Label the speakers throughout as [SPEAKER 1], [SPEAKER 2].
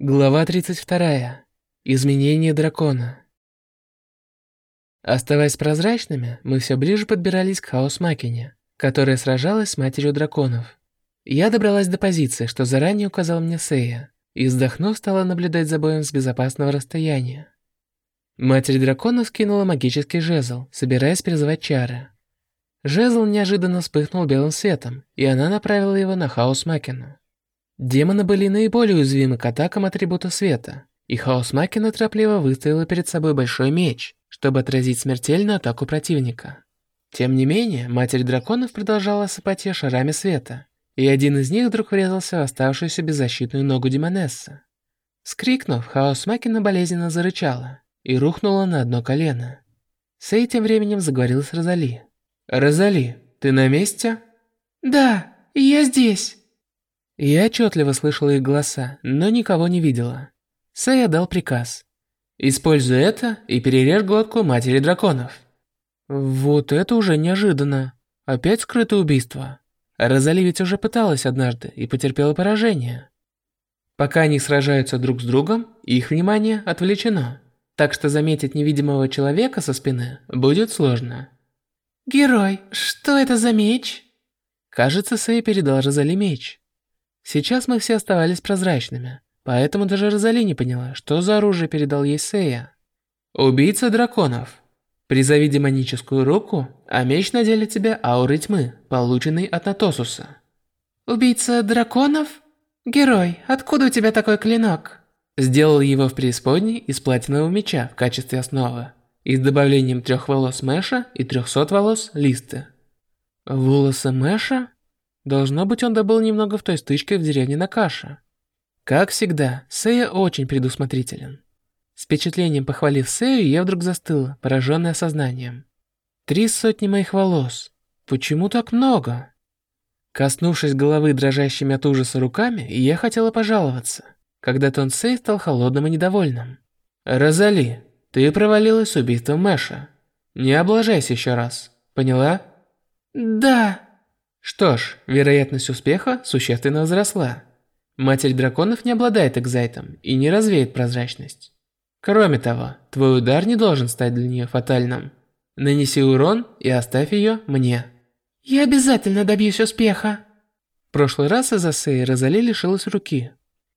[SPEAKER 1] Глава 32. Изменение дракона. Оставаясь прозрачными, мы все ближе подбирались к Хаос-Макине, которая сражалась с матерью драконов. Я добралась до позиции, что заранее указал мне Сея, и вздохнув, стала наблюдать за боем с безопасного расстояния. Матерь драконов скинула магический жезл, собираясь призывать чары. Жезл неожиданно вспыхнул белым светом, и она направила его на Хаос-Макину. Демоны были наиболее уязвимы к атакам атрибута света, и Хаос Макина торопливо выставила перед собой большой меч, чтобы отразить смертельную атаку противника. Тем не менее, Матерь Драконов продолжала осыпать ее шарами света, и один из них вдруг врезался в оставшуюся беззащитную ногу Демонесса. Скрикнув, Хаос Макина болезненно зарычала и рухнула на одно колено. Сей тем временем заговорил с Розали. «Розали, ты на месте?»
[SPEAKER 2] «Да, я здесь».
[SPEAKER 1] Я отчетливо слышала их голоса, но никого не видела. Сэй дал приказ. «Используй это и перережь глотку матери драконов». Вот это уже неожиданно. Опять скрытое убийство. Розали ведь уже пыталась однажды и потерпела поражение. Пока они сражаются друг с другом, их внимание отвлечено. Так что заметить невидимого человека со спины будет сложно.
[SPEAKER 2] «Герой, что это за меч?»
[SPEAKER 1] Кажется, Сэй передал Розали меч. Сейчас мы все оставались прозрачными, поэтому даже Розали не поняла, что за оружие передал ей Сея. Убийца драконов. Призови демоническую руку, а меч наделит тебе ауры тьмы, полученный от Натосуса.
[SPEAKER 2] Убийца драконов? Герой, откуда у тебя такой клинок?
[SPEAKER 1] Сделал его в преисподней из платинового меча в качестве основы и с добавлением трех волос Мэша и трехсот волос Листы. Волосы Мэша? Должно быть, он добыл немного в той стычке в деревне Накаша. Как всегда, Сэя очень предусмотрителен. С впечатлением похвалив Сэю, я вдруг застыла, пораженная осознанием. Три сотни моих волос. Почему так много? Коснувшись головы дрожащими от ужаса руками, я хотела пожаловаться, когда тон Сэй стал холодным и недовольным. «Розали, ты провалилась с убийством Мэша. Не облажайся еще раз, поняла?»
[SPEAKER 2] «Да»,
[SPEAKER 1] что ж, вероятность успеха существенно возросла. Матерь драконов не обладает экзайтом и не развеет прозрачность. Кроме того, твой удар не должен стать для нее фатальным. Нанеси урон и оставь ее мне.
[SPEAKER 2] Я обязательно добьюсь успеха.
[SPEAKER 1] В прошлый раз из-за Сеи Розали лишилась руки.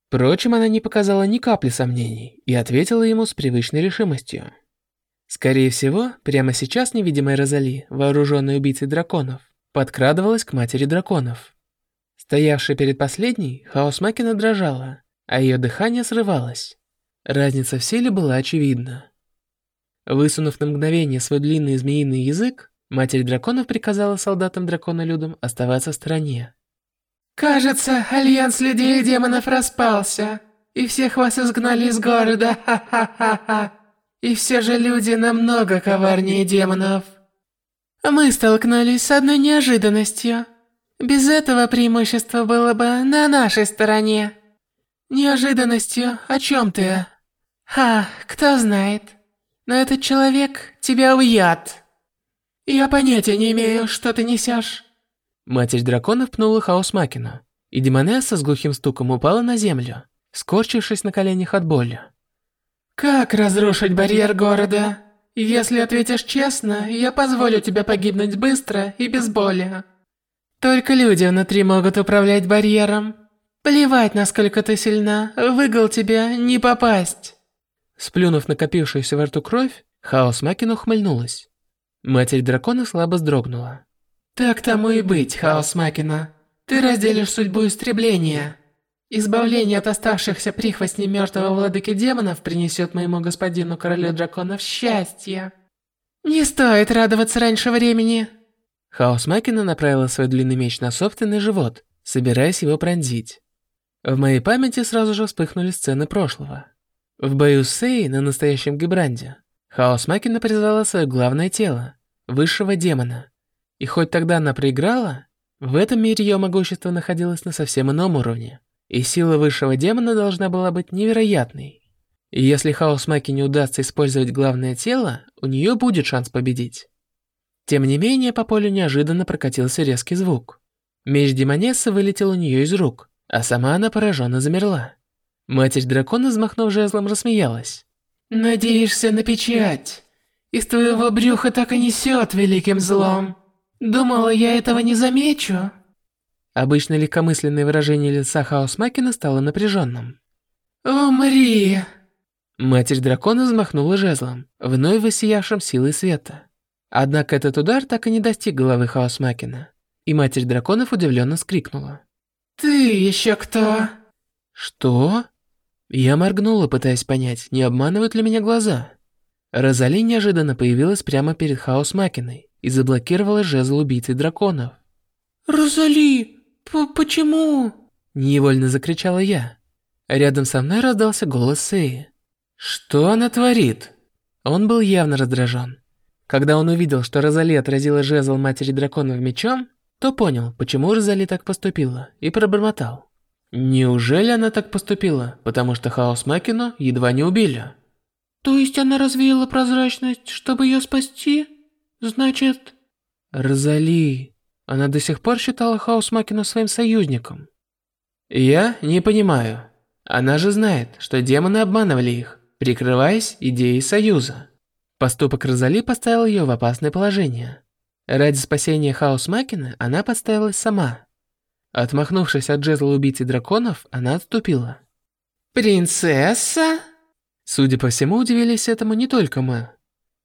[SPEAKER 1] Впрочем, она не показала ни капли сомнений и ответила ему с привычной решимостью. Скорее всего, прямо сейчас невидимая Розали, вооруженная убийцей драконов, подкрадывалась к матери драконов. Стоявшая перед последней, Хаос Макина дрожала, а ее дыхание срывалось. Разница в силе была очевидна. Высунув на мгновение свой длинный змеиный язык, Матерь Драконов приказала солдатам-драконолюдам оставаться в стороне.
[SPEAKER 2] «Кажется, альянс людей и демонов распался, и всех вас изгнали из города, ха-ха-ха-ха. И все же люди намного коварнее демонов». Мы столкнулись с одной неожиданностью. Без этого преимущество было бы на нашей стороне. Неожиданностью о чем ты? Ха, кто знает. Но этот человек тебя уят. Я понятия не имею, что ты несешь.
[SPEAKER 1] Матерь драконов пнула хаос Макину, и Демонесса с глухим стуком упала на землю, скорчившись на коленях от боли.
[SPEAKER 2] Как разрушить барьер города? Если ответишь честно, я позволю тебе погибнуть быстро и без боли. Только люди внутри могут управлять барьером. Плевать, насколько ты сильна, в игл тебе не попасть.
[SPEAKER 1] Сплюнув накопившуюся во рту кровь, Хаос Макин ухмыльнулась. Матерь дракона слабо вздрогнула.
[SPEAKER 2] Так тому и быть, Хаос Макина. Ты разделишь судьбу истребления. Избавление от оставшихся прихвостней мертвого владыки демонов принесет моему господину королю драконов счастье. Не стоит радоваться раньше времени.
[SPEAKER 1] Хаос Макина направила свой длинный меч на собственный живот, собираясь его пронзить. В моей памяти сразу же вспыхнули сцены прошлого. В бою с Сей на настоящем Гибранде Хаос Макина призвала свое главное тело, высшего демона. И хоть тогда она проиграла, в этом мире ее могущество находилось на совсем ином уровне и сила высшего демона должна была быть невероятной. И если Хаос Маки не удастся использовать главное тело, у нее будет шанс победить. Тем не менее, по полю неожиданно прокатился резкий звук. Меч Демонессы вылетел у нее из рук, а сама она пораженно замерла. Матерь дракона, взмахнув жезлом, рассмеялась.
[SPEAKER 2] «Надеешься на печать? Из твоего брюха так и несет великим злом. Думала, я этого не замечу?»
[SPEAKER 1] Обычно легкомысленное выражение лица Хаосмакина стало напряженным.
[SPEAKER 2] «Умри!»
[SPEAKER 1] Матерь дракона взмахнула жезлом, вновь воссиявшим силой света. Однако этот удар так и не достиг головы Хаосмакина, и Матерь драконов удивленно скрикнула.
[SPEAKER 2] «Ты еще кто?»
[SPEAKER 1] «Что?» Я моргнула, пытаясь понять, не обманывают ли меня глаза. Розали неожиданно появилась прямо перед Хаосмакиной и заблокировала жезл убийцы драконов.
[SPEAKER 2] «Розали, почему?»
[SPEAKER 1] Невольно закричала я. Рядом со мной раздался голос Сеи. Что она творит? Он был явно раздражен. Когда он увидел, что Розали отразила жезл матери драконов мечом, то понял, почему Розали так поступила, и пробормотал. Неужели она так поступила, потому что Хаос Макину едва не убили?
[SPEAKER 2] То есть она развеяла прозрачность, чтобы ее спасти? Значит...
[SPEAKER 1] Розали... Она до сих пор считала Хаос Макину своим союзником. Я не понимаю. Она же знает, что демоны обманывали их, прикрываясь идеей союза. Поступок Розали поставил ее в опасное положение. Ради спасения Хаос Макина она подставилась сама. Отмахнувшись от жезла убийцы драконов, она отступила.
[SPEAKER 2] «Принцесса?»
[SPEAKER 1] Судя по всему, удивились этому не только мы.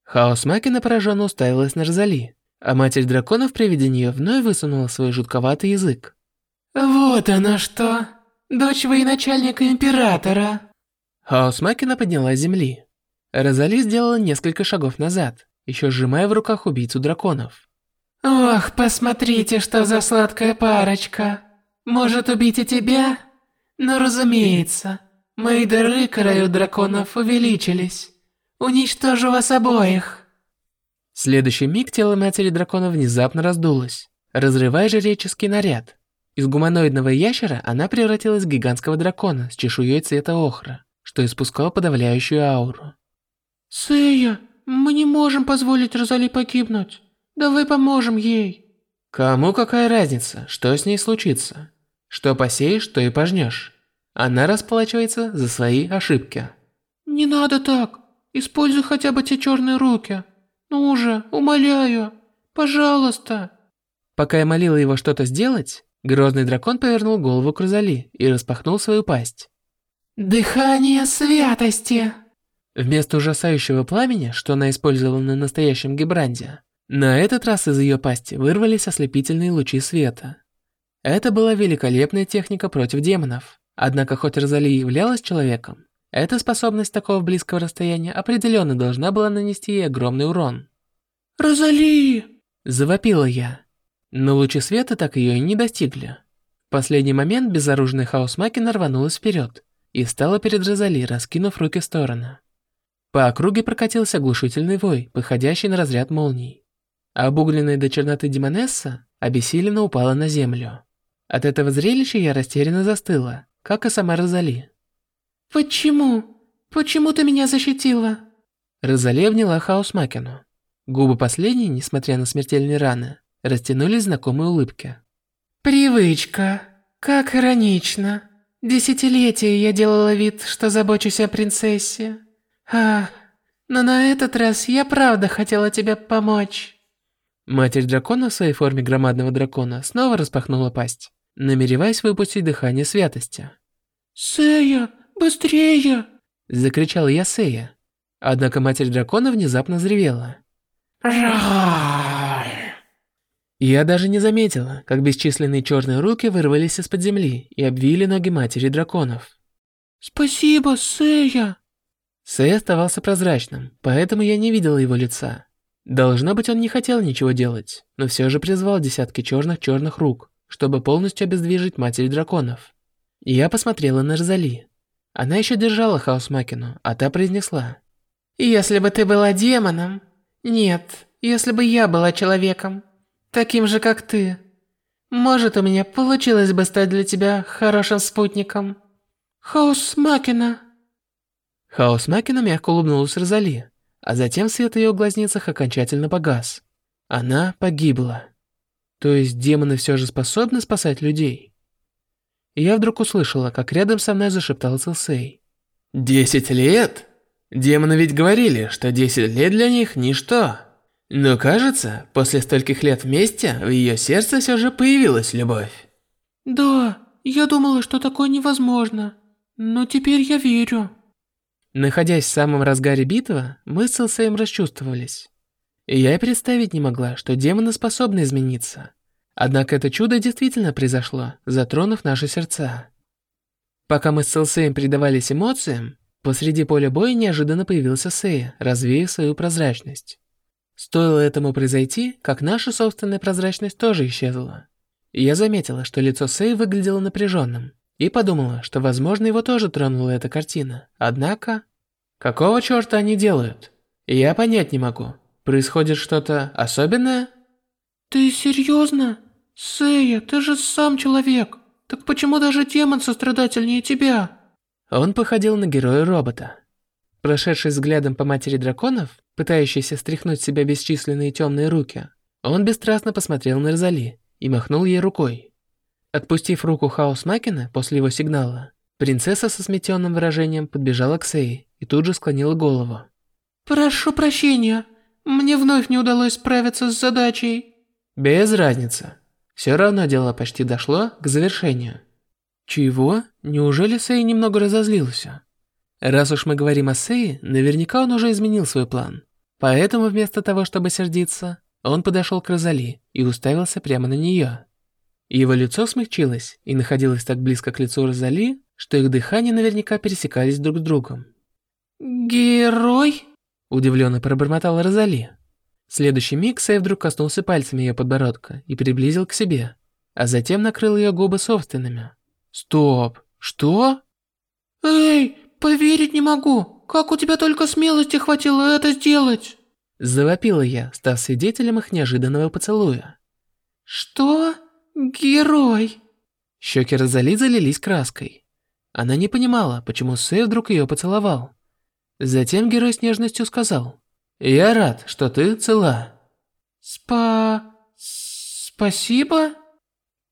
[SPEAKER 1] Хаос Макина пораженно уставилась на Розали, а Матерь Драконов при виде нее вновь высунула свой жутковатый язык.
[SPEAKER 2] «Вот она что! Дочь военачальника Императора!»
[SPEAKER 1] Хаос Макина поднялась с земли. Розали сделала несколько шагов назад, еще сжимая в руках убийцу драконов.
[SPEAKER 2] «Ох, посмотрите, что за сладкая парочка! Может убить и тебя? Но разумеется, мои дары к драконов увеличились. Уничтожу вас обоих!»
[SPEAKER 1] В следующий миг тело матери дракона внезапно раздулось, разрывая жреческий наряд. Из гуманоидного ящера она превратилась в гигантского дракона с чешуей цвета охра, что испускал подавляющую ауру.
[SPEAKER 2] «Сэя, мы не можем позволить Розали погибнуть. Давай поможем ей».
[SPEAKER 1] Кому какая разница, что с ней случится? Что посеешь, то и пожнешь. Она расплачивается за свои ошибки.
[SPEAKER 2] «Не надо так. Используй хотя бы те черные руки. Ну уже, умоляю, пожалуйста.
[SPEAKER 1] Пока я молила его что-то сделать, грозный дракон повернул голову к Розали и распахнул свою пасть.
[SPEAKER 2] Дыхание святости.
[SPEAKER 1] Вместо ужасающего пламени, что она использовала на настоящем Гебранде, на этот раз из ее пасти вырвались ослепительные лучи света. Это была великолепная техника против демонов. Однако хоть Розали являлась человеком, эта способность такого близкого расстояния определенно должна была нанести ей огромный урон.
[SPEAKER 2] «Розали!»
[SPEAKER 1] – завопила я. Но лучи света так ее и не достигли. В последний момент безоружная хаос-макина рванулась вперед и стала перед Розали, раскинув руки в стороны. По округе прокатился оглушительный вой, походящий на разряд молний. А обугленная до черноты Демонесса обессиленно упала на землю. От этого зрелища я растерянно застыла, как и сама Розали.
[SPEAKER 2] «Почему? Почему ты меня защитила?»
[SPEAKER 1] Розали обняла Хаусмакину. Губы последней, несмотря на смертельные раны, растянулись знакомые улыбки.
[SPEAKER 2] «Привычка. Как иронично. Десятилетия я делала вид, что забочусь о принцессе. А, но на этот раз я правда хотела тебе помочь».
[SPEAKER 1] Матерь дракона в своей форме громадного дракона снова распахнула пасть, намереваясь выпустить дыхание святости.
[SPEAKER 2] «Сэя, «Быстрее!»
[SPEAKER 1] – закричала я Сея. Однако Матерь Дракона внезапно взревела. Я даже не заметила, как бесчисленные черные руки вырвались из-под земли и обвили ноги Матери Драконов.
[SPEAKER 2] «Спасибо, Сея!»
[SPEAKER 1] Сэй оставался прозрачным, поэтому я не видела его лица. Должно быть, он не хотел ничего делать, но все же призвал десятки черных-черных рук, чтобы полностью обездвижить Матерь Драконов. Я посмотрела на Розали. Она еще держала Хаусмакину, а та произнесла.
[SPEAKER 2] «Если бы ты была демоном... Нет, если бы я была человеком, таким же, как ты, может, у меня получилось бы стать для тебя хорошим спутником. Хаусмакина...»
[SPEAKER 1] Хаусмакина мягко улыбнулась Розали, а затем свет в ее глазницах окончательно погас. Она погибла. То есть демоны все же способны спасать людей? Я вдруг услышала, как рядом со мной зашептал Силсей.
[SPEAKER 3] «Десять лет? Демоны ведь говорили, что десять лет для них – ничто. Но кажется, после стольких лет вместе в ее сердце все же появилась любовь».
[SPEAKER 2] «Да, я думала, что такое невозможно, но теперь я верю».
[SPEAKER 1] Находясь в самом разгаре битвы, мы с Силсеем расчувствовались. И я и представить не могла, что демоны способны измениться. Однако это чудо действительно произошло, затронув наши сердца. Пока мы с Селсеем предавались эмоциям, посреди поля боя неожиданно появился Сея, развеяв свою прозрачность. Стоило этому произойти, как наша собственная прозрачность тоже исчезла. Я заметила, что лицо Сея выглядело напряженным, и подумала, что, возможно, его тоже тронула эта картина. Однако... Какого черта они делают? Я понять не могу. Происходит что-то особенное?
[SPEAKER 2] Ты серьезно? Сэя, ты же сам человек. Так почему даже демон сострадательнее тебя?
[SPEAKER 1] Он походил на героя-робота. Прошедший взглядом по матери драконов, пытающийся стряхнуть с себя бесчисленные темные руки, он бесстрастно посмотрел на Розали и махнул ей рукой. Отпустив руку Хаос Макина после его сигнала, принцесса со сметенным выражением подбежала к Сэй и тут же склонила голову.
[SPEAKER 2] «Прошу прощения, мне вновь не удалось справиться с задачей».
[SPEAKER 1] Без разницы. Все равно дело почти дошло к завершению. Чего? Неужели Сэй немного разозлился? Раз уж мы говорим о Сэй, наверняка он уже изменил свой план. Поэтому вместо того, чтобы сердиться, он подошел к Розали и уставился прямо на нее. Его лицо смягчилось и находилось так близко к лицу Розали, что их дыхания наверняка пересекались друг с другом.
[SPEAKER 2] «Герой?»
[SPEAKER 1] – удивленно пробормотала Розали. В следующий миг Сэй вдруг коснулся пальцами ее подбородка и приблизил к себе, а затем накрыл ее губы собственными. «Стоп! Что?»
[SPEAKER 2] «Эй, поверить не могу! Как у тебя только смелости хватило это сделать?»
[SPEAKER 1] Завопила я, став свидетелем их неожиданного поцелуя.
[SPEAKER 2] «Что? Герой?»
[SPEAKER 1] Щеки Розали залились краской. Она не понимала, почему Сэй вдруг ее поцеловал. Затем герой с нежностью сказал. Я рад, что ты цела.
[SPEAKER 2] Спа... спасибо?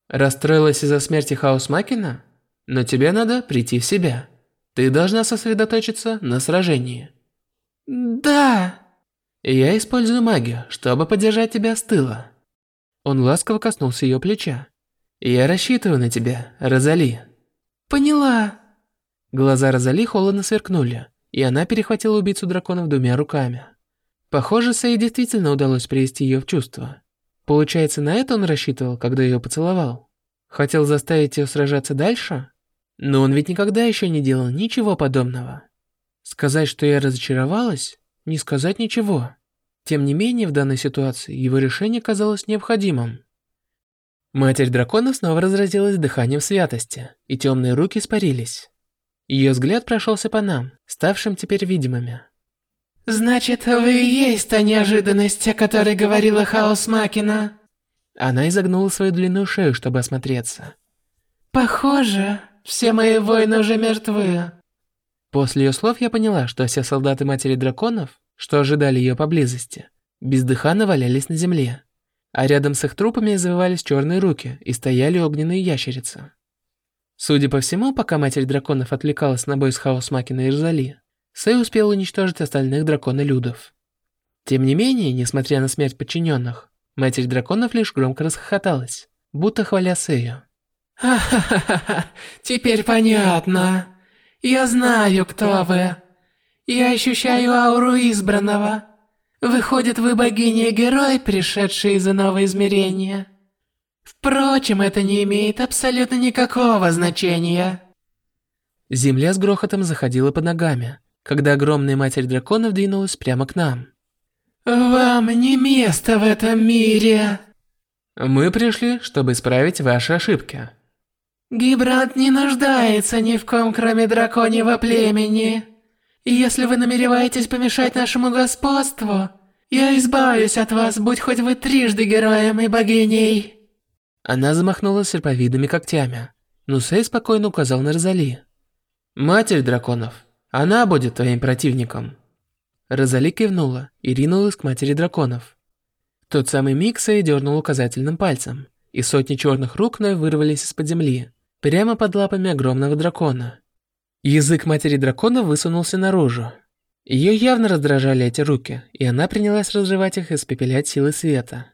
[SPEAKER 1] Расстроилась из-за смерти Хаусмакина? Но тебе надо прийти в себя. Ты должна сосредоточиться на сражении.
[SPEAKER 2] Да.
[SPEAKER 1] Я использую магию, чтобы поддержать тебя с тыла. Он ласково коснулся ее плеча. Я рассчитываю на тебя, Розали.
[SPEAKER 2] Поняла.
[SPEAKER 1] Глаза Розали холодно сверкнули, и она перехватила убийцу драконов двумя руками. Похоже, Сэй действительно удалось привести ее в чувство. Получается, на это он рассчитывал, когда ее поцеловал. Хотел заставить ее сражаться дальше? Но он ведь никогда еще не делал ничего подобного. Сказать, что я разочаровалась, не сказать ничего. Тем не менее, в данной ситуации его решение казалось необходимым. Матерь дракона снова разразилась дыханием святости, и темные руки испарились. Ее взгляд прошелся по нам, ставшим теперь видимыми.
[SPEAKER 2] «Значит, вы и есть та неожиданность, о которой говорила Хаос Макина?»
[SPEAKER 1] Она изогнула свою длинную шею, чтобы осмотреться.
[SPEAKER 2] «Похоже, все мои воины уже мертвы».
[SPEAKER 1] После ее слов я поняла, что все солдаты Матери Драконов, что ожидали ее поблизости, бездыханно валялись на земле, а рядом с их трупами извивались черные руки и стояли огненные ящерицы. Судя по всему, пока Матерь Драконов отвлекалась на бой с Хаос Макиной и Розали, Сэй успел уничтожить остальных дракона-людов. Тем не менее, несмотря на смерть подчиненных, Матерь Драконов лишь громко расхохоталась, будто хваля Сэю.
[SPEAKER 2] «Ха-ха-ха, теперь понятно. Я знаю, кто вы. Я ощущаю ауру избранного. Выходит, вы богиня и герой, пришедший из иного измерения. Впрочем, это не имеет абсолютно никакого значения».
[SPEAKER 1] Земля с грохотом заходила под ногами, когда огромная матерь драконов двинулась прямо к нам.
[SPEAKER 2] «Вам не место в этом мире!»
[SPEAKER 1] «Мы пришли, чтобы исправить ваши ошибки».
[SPEAKER 2] «Гибрант не нуждается ни в ком, кроме драконьего племени. Если вы намереваетесь помешать нашему господству, я избавлюсь от вас, будь хоть вы трижды героем и богиней».
[SPEAKER 1] Она замахнулась серповидными когтями, но Сэй спокойно указал на Розали. «Матерь драконов, она будет твоим противником. Розали кивнула и ринулась к матери драконов. Тот самый миг Сэй дернул указательным пальцем, и сотни черных рук вновь вырвались из-под земли, прямо под лапами огромного дракона. Язык матери дракона высунулся наружу. Ее явно раздражали эти руки, и она принялась разрывать их и испепелять силы света.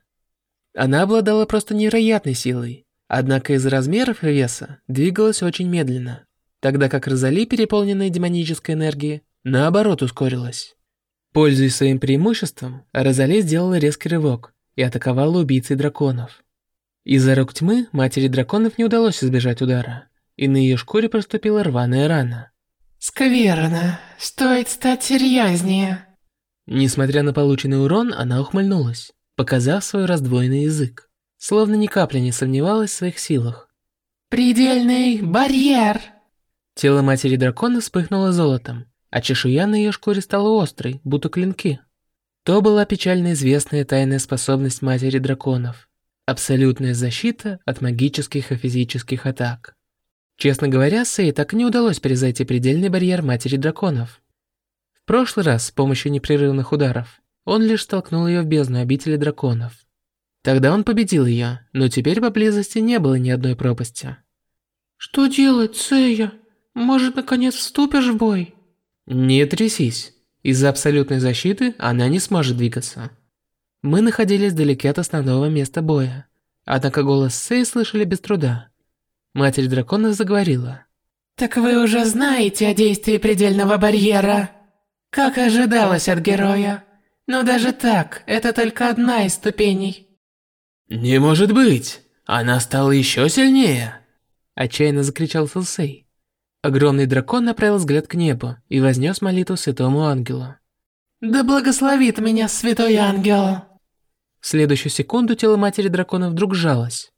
[SPEAKER 1] Она обладала просто невероятной силой, однако из-за размеров и веса двигалась очень медленно, тогда как Розали, переполненная демонической энергией, наоборот ускорилась. Пользуясь своим преимуществом, Розали сделала резкий рывок и атаковала убийцей драконов. Из-за рук тьмы матери драконов не удалось избежать удара, и на ее шкуре проступила рваная рана.
[SPEAKER 2] «Скверно. Стоит стать серьезнее».
[SPEAKER 1] Несмотря на полученный урон, она ухмыльнулась, показав свой раздвоенный язык, словно ни капли не сомневалась в своих силах.
[SPEAKER 2] «Предельный барьер!»
[SPEAKER 1] Тело матери дракона вспыхнуло золотом, а чешуя на ее шкуре стала острой, будто клинки. То была печально известная тайная способность матери драконов. Абсолютная защита от магических и физических атак. Честно говоря, Сэй так и не удалось перезайти предельный барьер матери драконов. В прошлый раз с помощью непрерывных ударов он лишь столкнул ее в бездну обители драконов. Тогда он победил ее, но теперь поблизости не было ни одной пропасти.
[SPEAKER 2] «Что делать, Сэя? Может, наконец вступишь в бой?»
[SPEAKER 1] Не трясись. Из-за абсолютной защиты она не сможет двигаться. Мы находились вдалеке от основного места боя. Однако голос Сэй слышали без труда. Матерь драконов заговорила.
[SPEAKER 2] «Так вы уже знаете о действии предельного барьера. Как ожидалось от героя. Но даже так, это только одна из ступеней».
[SPEAKER 3] «Не может быть! Она стала еще сильнее!»
[SPEAKER 1] Отчаянно закричал Сэй. Огромный дракон направил взгляд к небу и вознес молитву святому ангелу.
[SPEAKER 2] «Да благословит меня святой ангел!»
[SPEAKER 1] В следующую секунду тело матери дракона вдруг сжалось.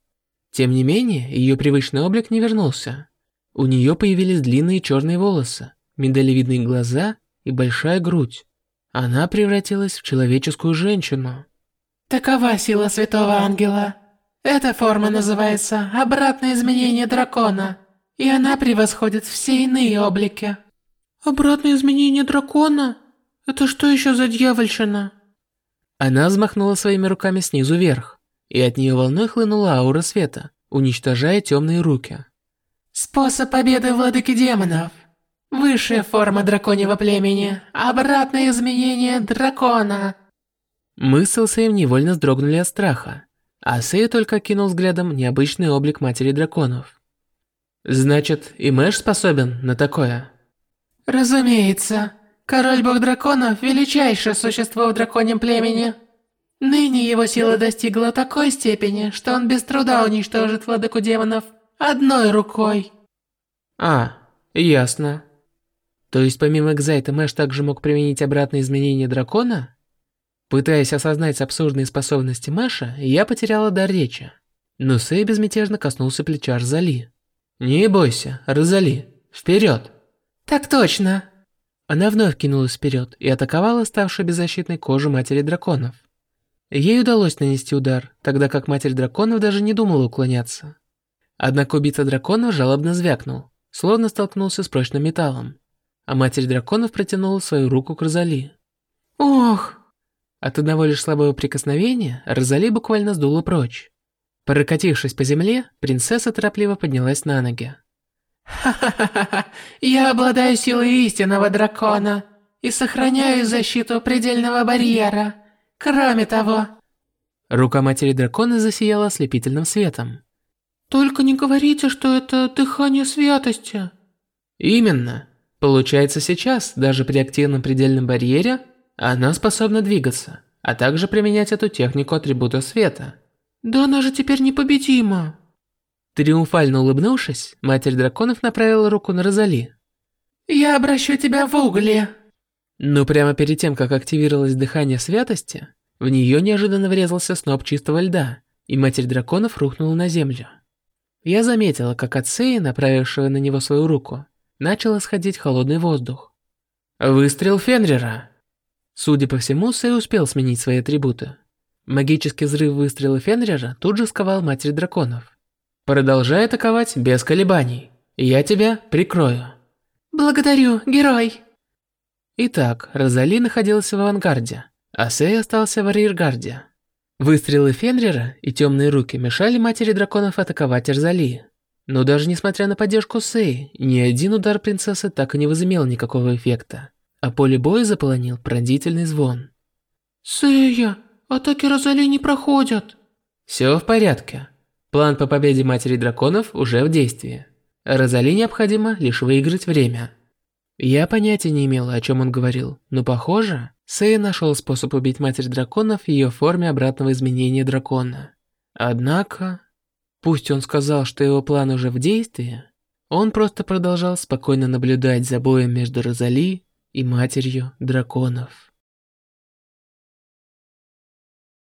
[SPEAKER 1] Тем не менее, ее привычный облик не вернулся. У нее появились длинные черные волосы, миндалевидные глаза и большая грудь. Она превратилась в человеческую женщину.
[SPEAKER 2] Такова сила святого ангела. Эта форма называется «обратное изменение дракона» и она превосходит все иные облики. Обратное изменение дракона? Это что еще за дьявольщина?
[SPEAKER 1] Она взмахнула своими руками снизу вверх, и от нее волной хлынула аура света, уничтожая темные руки.
[SPEAKER 2] Способ победы владыки демонов. Высшая форма драконьего племени. Обратное изменение дракона.
[SPEAKER 1] Мы с Элсеем невольно вздрогнули от страха, а Сэй только кинул взглядом необычный облик матери драконов. Значит, и Мэш способен на такое?
[SPEAKER 2] Разумеется. Король-бог драконов – величайшее существо в драконьем племени. Ныне его сила достигла такой степени, что он без труда уничтожит владыку демонов одной рукой.
[SPEAKER 1] А, ясно. То есть помимо Экзайта Мэш также мог применить обратное изменение дракона? Пытаясь осознать абсурдные способности Мэша, я потеряла дар речи. Но Сэй безмятежно коснулся плеча Арзали. «Не бойся, Розали, вперед!»
[SPEAKER 2] «Так точно!»
[SPEAKER 1] Она вновь кинулась вперед и атаковала ставшую беззащитной кожу матери драконов. Ей удалось нанести удар, тогда как матерь драконов даже не думала уклоняться. Однако убийца драконов жалобно звякнул, словно столкнулся с прочным металлом. А матерь драконов протянула свою руку к Розали.
[SPEAKER 2] «Ох!»
[SPEAKER 1] От одного лишь слабого прикосновения Розали буквально сдула прочь. Прокатившись по земле, принцесса торопливо поднялась на ноги.
[SPEAKER 2] «Ха-ха-ха! Я обладаю силой истинного дракона и сохраняю защиту предельного барьера. Кроме того...»
[SPEAKER 1] Рука матери дракона засияла ослепительным светом.
[SPEAKER 2] «Только не говорите, что это дыхание святости».
[SPEAKER 1] «Именно. Получается сейчас, даже при активном предельном барьере, она способна двигаться, а также применять эту технику атрибута света».
[SPEAKER 2] Да она же теперь непобедима.
[SPEAKER 1] Триумфально улыбнувшись, Матерь Драконов направила руку на Розали.
[SPEAKER 2] Я обращу тебя в угли.
[SPEAKER 1] Но прямо перед тем, как активировалось дыхание святости, в нее неожиданно врезался сноп чистого льда, и Матерь Драконов рухнула на землю. Я заметила, как от Сеи, направившего на него свою руку, начал исходить холодный воздух. Выстрел Фенрера. Судя по всему, Сэй успел сменить свои атрибуты. Магический взрыв выстрела Фенрера тут же сковал Матерь Драконов. «Продолжай атаковать без колебаний. Я тебя прикрою».
[SPEAKER 2] «Благодарю, герой!»
[SPEAKER 1] Итак, Розали находился в авангарде, а Сэй остался в арьергарде. Выстрелы Фенрера и темные руки мешали Матери Драконов атаковать Розали. Но даже несмотря на поддержку Сэй, ни один удар принцессы так и не возымел никакого эффекта, а поле боя заполонил пронзительный звон.
[SPEAKER 2] «Сэя, атаки Розали не проходят!»
[SPEAKER 1] Все в порядке. План по победе Матери Драконов уже в действии. Розали необходимо лишь выиграть время. Я понятия не имела, о чем он говорил, но похоже, Сэй нашел способ убить Матерь Драконов в ее форме обратного изменения дракона. Однако, пусть он сказал, что его план уже в действии, он просто продолжал спокойно наблюдать за боем между Розали и Матерью Драконов.